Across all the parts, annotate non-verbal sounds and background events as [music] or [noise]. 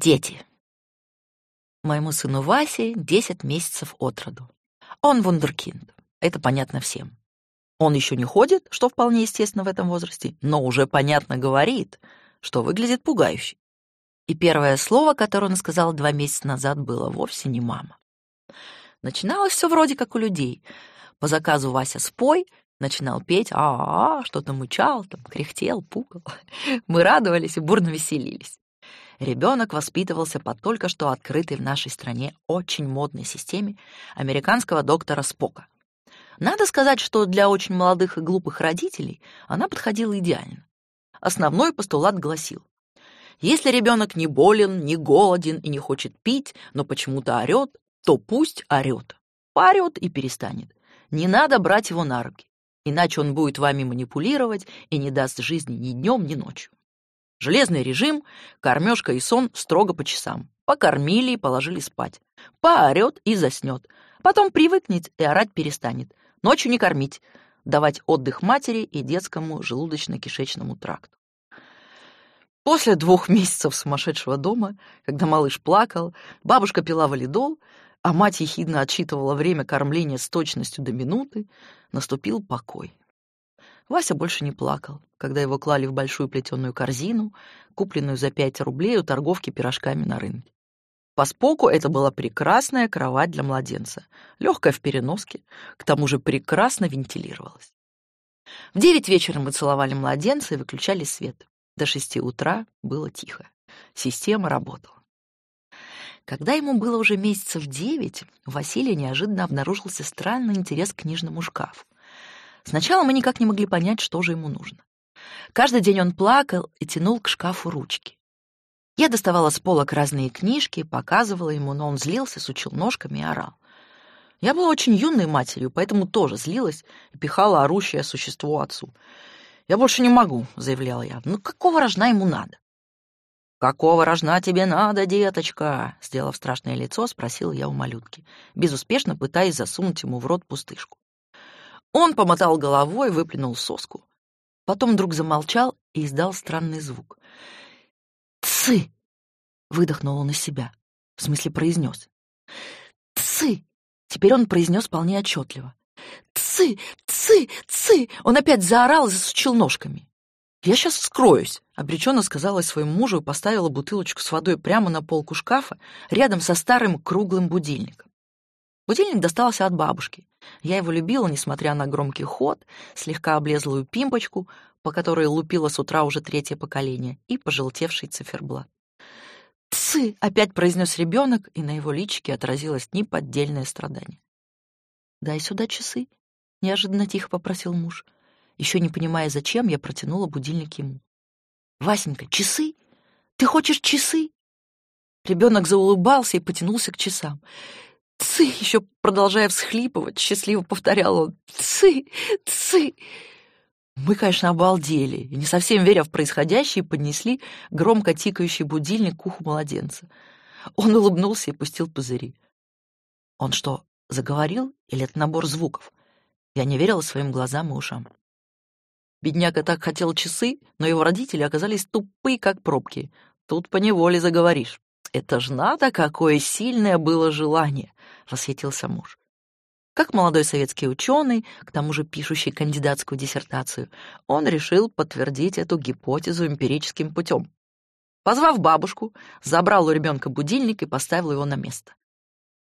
Дети. Моему сыну Васе 10 месяцев от роду. Он вундеркинд. Это понятно всем. Он еще не ходит, что вполне естественно в этом возрасте, но уже понятно говорит, что выглядит пугающе. И первое слово, которое он сказал два месяца назад, было вовсе не «мама». Начиналось все вроде как у людей. По заказу Вася спой, начинал петь, а, -а, -а что-то мычал, там, кряхтел, пукал. [laughs] Мы радовались и бурно веселились. Ребенок воспитывался по только что открытой в нашей стране очень модной системе американского доктора Спока. Надо сказать, что для очень молодых и глупых родителей она подходила идеально. Основной постулат гласил, если ребенок не болен, не голоден и не хочет пить, но почему-то орет, то пусть орет. Поорет и перестанет. Не надо брать его на руки, иначе он будет вами манипулировать и не даст жизни ни днем, ни ночью. Железный режим, кормежка и сон строго по часам. Покормили и положили спать. Поорет и заснет. Потом привыкнет и орать перестанет. Ночью не кормить. Давать отдых матери и детскому желудочно-кишечному тракту. После двух [laughs] месяцев сумасшедшего дома, когда малыш плакал, бабушка пила валидол, а мать ехидно отсчитывала время кормления с точностью до минуты, наступил покой. Вася больше не плакал, когда его клали в большую плетеную корзину, купленную за пять рублей у торговки пирожками на рынке. По споку это была прекрасная кровать для младенца, легкая в переноске, к тому же прекрасно вентилировалась. В девять вечера мы целовали младенца и выключали свет. До шести утра было тихо. Система работала. Когда ему было уже месяцев девять, у Василия неожиданно обнаружился странный интерес к книжному шкафу. Сначала мы никак не могли понять, что же ему нужно. Каждый день он плакал и тянул к шкафу ручки. Я доставала с полок разные книжки, показывала ему, но он злился, сучил ножками и орал. Я была очень юной матерью, поэтому тоже злилась и пихала орущее существо отцу. «Я больше не могу», — заявляла я. «Ну какого рожна ему надо?» «Какого рожна тебе надо, деточка?» Сделав страшное лицо, спросил я у малютки, безуспешно пытаясь засунуть ему в рот пустышку. Он помотал головой, выплюнул соску. Потом вдруг замолчал и издал странный звук. «Тсы!» — выдохнул он из себя. В смысле, произнес. «Тсы!» Теперь он произнес вполне отчетливо. «Тсы! Тсы! Тсы!» Он опять заорал и засучил ножками. «Я сейчас вскроюсь», — обреченно сказала своему мужу и поставила бутылочку с водой прямо на полку шкафа рядом со старым круглым будильником. Будильник достался от бабушки. Я его любила, несмотря на громкий ход, слегка облезлую пимпочку, по которой лупила с утра уже третье поколение, и пожелтевший циферблат. «Тсы!» — опять произнес ребенок, и на его личике отразилось неподдельное страдание. «Дай сюда часы», — неожиданно тихо попросил муж. Еще не понимая, зачем, я протянула будильник ему. «Васенька, часы? Ты хочешь часы?» Ребенок заулыбался и потянулся к часам. «Цы!» — еще продолжая всхлипывать, счастливо повторял он. «Цы! Цы!» Мы, конечно, обалдели и, не совсем веря в происходящее, поднесли громко тикающий будильник к уху младенца. Он улыбнулся и пустил пузыри. Он что, заговорил или это набор звуков? Я не верила своим глазам и ушам. Бедняга так хотел часы, но его родители оказались тупы, как пробки. Тут поневоле заговоришь. Это ж надо, какое сильное было желание, восхитился муж. Как молодой советский ученый, к тому же пишущий кандидатскую диссертацию, он решил подтвердить эту гипотезу эмпирическим путем. Позвав бабушку, забрал у ребенка будильник и поставил его на место.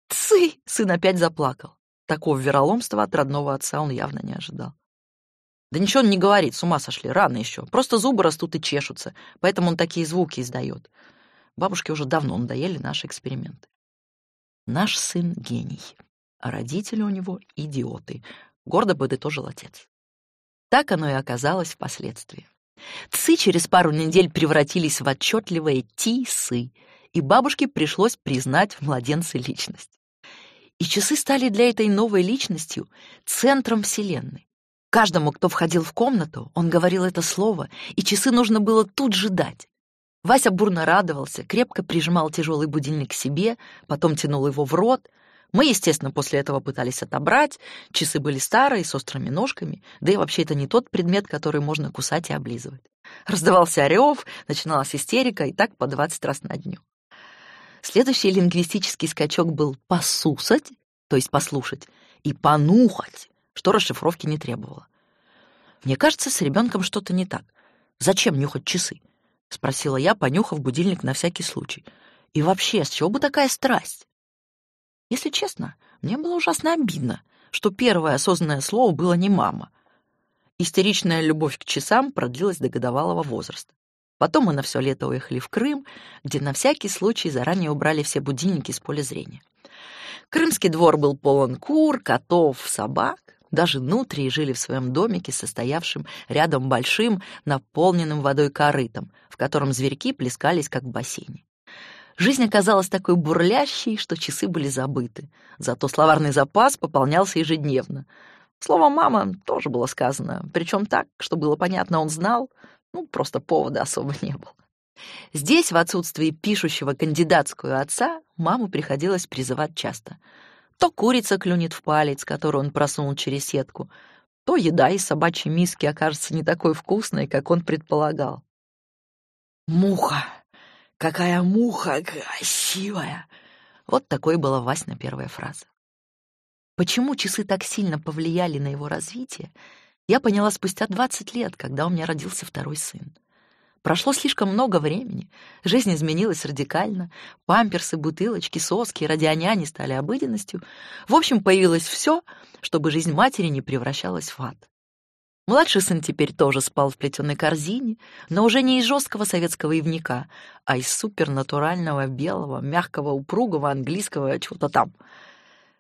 «Цы!» — сын опять заплакал. Такого вероломства от родного отца он явно не ожидал. Да ничего он не говорит, с ума сошли, рано еще. Просто зубы растут и чешутся, поэтому он такие звуки издает. Бабушке уже давно надоели наши эксперименты. Наш сын — гений, а родители у него — идиоты, гордо подытожил отец. Так оно и оказалось впоследствии. Цы через пару недель превратились в отчетливые ти-сы, и бабушке пришлось признать в младенце личность. И часы стали для этой новой личностью центром Вселенной. Каждому, кто входил в комнату, он говорил это слово, и часы нужно было тут же дать. Вася бурно радовался, крепко прижимал тяжелый будильник к себе, потом тянул его в рот. Мы, естественно, после этого пытались отобрать. Часы были старые, с острыми ножками, да и вообще это не тот предмет, который можно кусать и облизывать. Раздавался орев, начиналась истерика, и так по двадцать раз на дню. Следующий лингвистический скачок был «посусать», то есть послушать, и «понухать», что расшифровки не требовало. Мне кажется, с ребенком что-то не так. Зачем нюхать часы? Спросила я, понюхав будильник на всякий случай. И вообще, с чего бы такая страсть? Если честно, мне было ужасно обидно, что первое осознанное слово было не «мама». Истеричная любовь к часам продлилась до годовалого возраста. Потом мы на все лето уехали в Крым, где на всякий случай заранее убрали все будильники с поля зрения. Крымский двор был полон кур, котов, собак. Даже нутрии жили в своем домике, состоявшем рядом большим, наполненным водой корытом, в котором зверьки плескались, как в бассейне. Жизнь оказалась такой бурлящей, что часы были забыты. Зато словарный запас пополнялся ежедневно. Слово «мама» тоже было сказано, причем так, что было понятно, он знал, ну, просто повода особо не было. Здесь, в отсутствии пишущего кандидатскую отца, маму приходилось призывать часто — то курица клюнет в палец, который он просунул через сетку, то еда из собачьей миски окажется не такой вкусной, как он предполагал. «Муха! Какая муха красивая!» Вот такой была Васина первая фраза. Почему часы так сильно повлияли на его развитие, я поняла спустя 20 лет, когда у меня родился второй сын. Прошло слишком много времени, жизнь изменилась радикально, памперсы, бутылочки, соски, радионяни стали обыденностью. В общем, появилось все, чтобы жизнь матери не превращалась в ад. Младший сын теперь тоже спал в плетеной корзине, но уже не из жесткого советского ивника, а из супернатурального белого, мягкого, упругого английского чего-то там.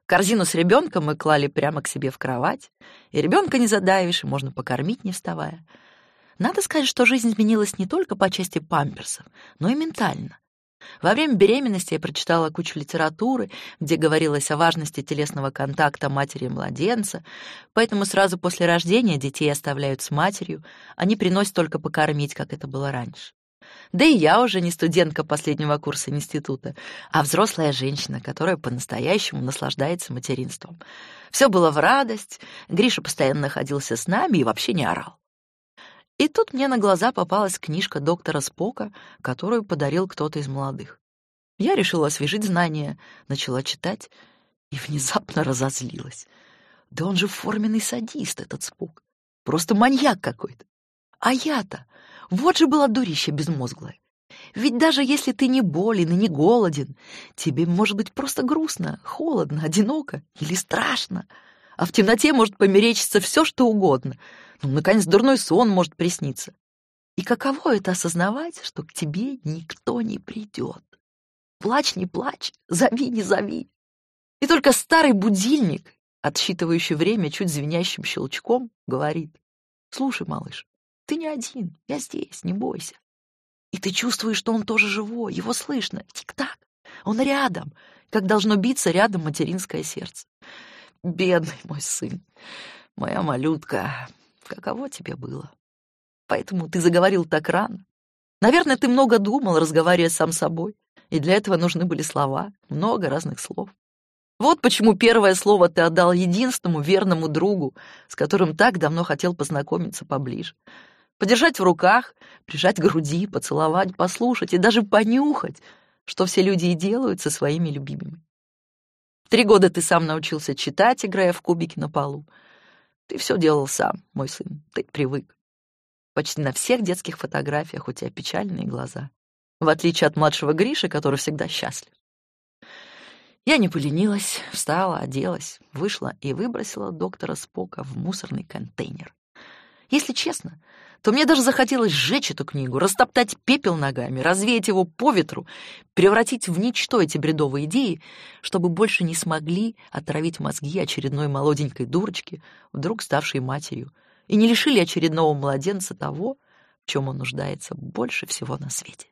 Корзину с ребенком мы клали прямо к себе в кровать, и ребенка не задавишь, и можно покормить, не вставая. Надо сказать, что жизнь изменилась не только по части памперсов, но и ментально. Во время беременности я прочитала кучу литературы, где говорилось о важности телесного контакта матери и младенца, поэтому сразу после рождения детей оставляют с матерью, они приносят только покормить, как это было раньше. Да и я уже не студентка последнего курса института, а взрослая женщина, которая по-настоящему наслаждается материнством. Все было в радость, Гриша постоянно находился с нами и вообще не орал. И тут мне на глаза попалась книжка доктора Спока, которую подарил кто-то из молодых. Я решила освежить знания, начала читать и внезапно разозлилась. Да он же форменный садист, этот Спок. Просто маньяк какой-то. А я-то, вот же была дурища безмозглая. Ведь даже если ты не болен и не голоден, тебе может быть просто грустно, холодно, одиноко или страшно. А в темноте может померечиться все, что угодно — ну, наконец, дурной сон может присниться. И каково это осознавать, что к тебе никто не придет? Плачь, не плачь, зови, не зови. И только старый будильник, отсчитывающий время чуть звенящим щелчком, говорит, «Слушай, малыш, ты не один, я здесь, не бойся». И ты чувствуешь, что он тоже живой, его слышно, тик-так, он рядом, как должно биться рядом материнское сердце. Бедный мой сын, моя малютка, Каково тебе было? Поэтому ты заговорил так рано. Наверное, ты много думал, разговаривая сам с собой. И для этого нужны были слова, много разных слов. Вот почему первое слово ты отдал единственному верному другу, с которым так давно хотел познакомиться поближе. Подержать в руках, прижать к груди, поцеловать, послушать и даже понюхать, что все люди и делают со своими любимыми. Три года ты сам научился читать, играя в кубики на полу. Ты все делал сам, мой сын, ты привык. Почти на всех детских фотографиях у тебя печальные глаза, в отличие от младшего Гриши, который всегда счастлив. Я не поленилась, встала, оделась, вышла и выбросила доктора Спока в мусорный контейнер. Если честно, то мне даже захотелось сжечь эту книгу, растоптать пепел ногами, развеять его по ветру, превратить в ничто эти бредовые идеи, чтобы больше не смогли отравить мозги очередной молоденькой дурочки, вдруг ставшей матерью, и не лишили очередного младенца того, в чем он нуждается больше всего на свете.